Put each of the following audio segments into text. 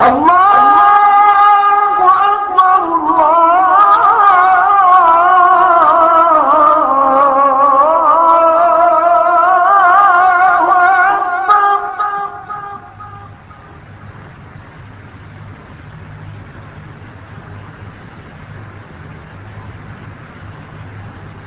اللہ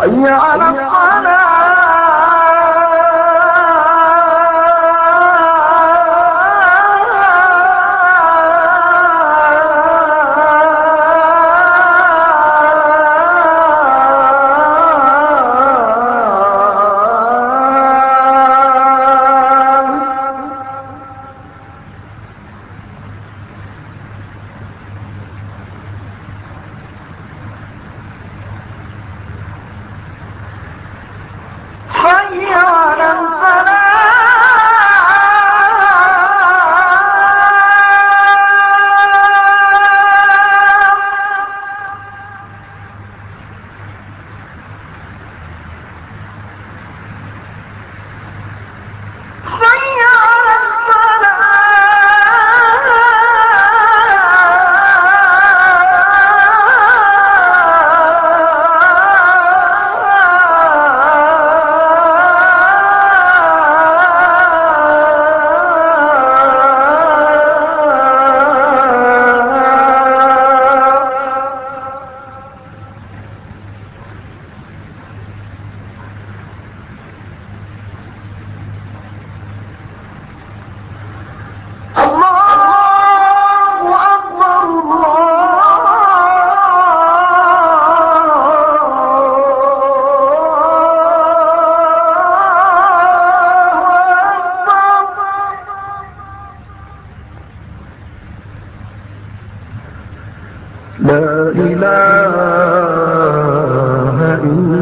حي على الصلاة لا إله إلا